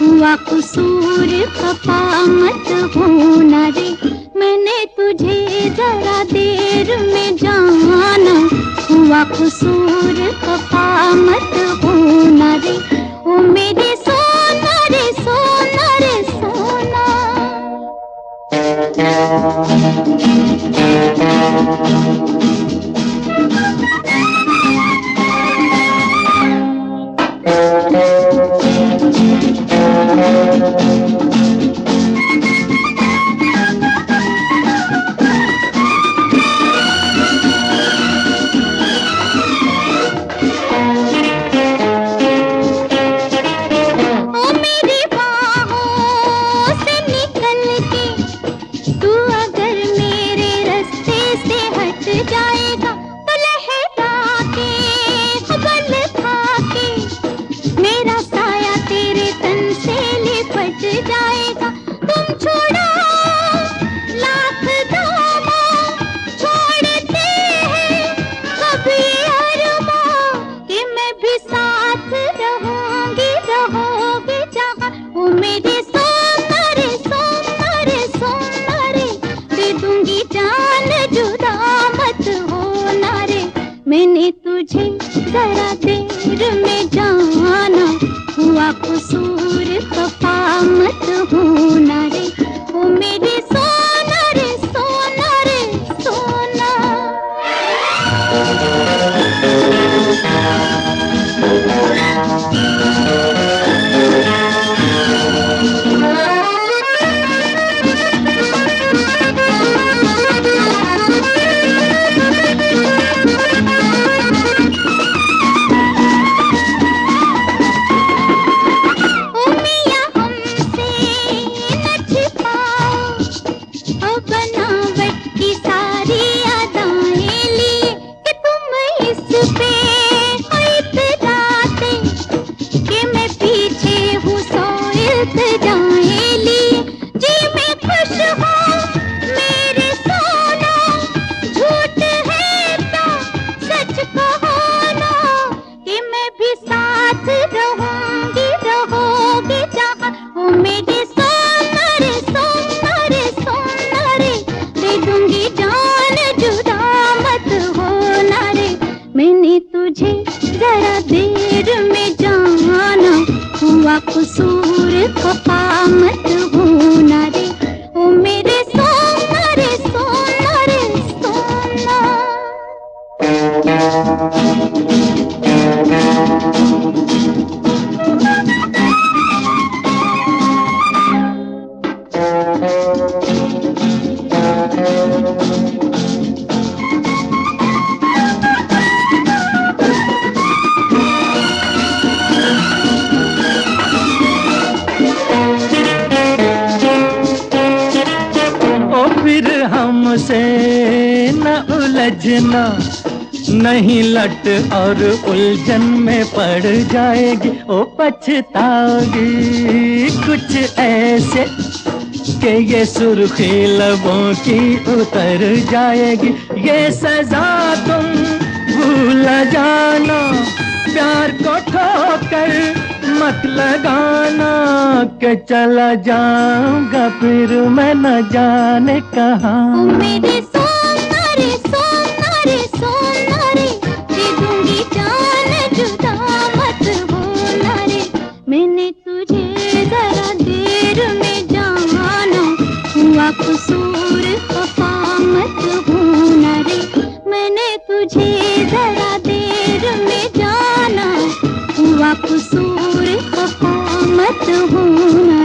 हुआ कसूर मत होना रे मैंने तुझे जरा देर में जाना हुआ कसूर खपा मत होना रे मैंने तुझे जरा देर में जाना हुआ कसूर तुझे जरा देर में जाना हुआ कसूर खपा मत उलझना नहीं लट और उलझन में पड़ जाएगी। ओ पछताओगी कुछ ऐसे कि ये सुर्खी लबों की उतर जाएगी। ये सजा तुम भूल जाना, प्यार को ठोकर मत लगाना के चला जाऊँगा फिर मैं न जाने कहा। मेरे कसूर अफामत हूँ न रे। मैंने तुझे जरा देर में जाना। हुआ कसूर अफामत हूँ न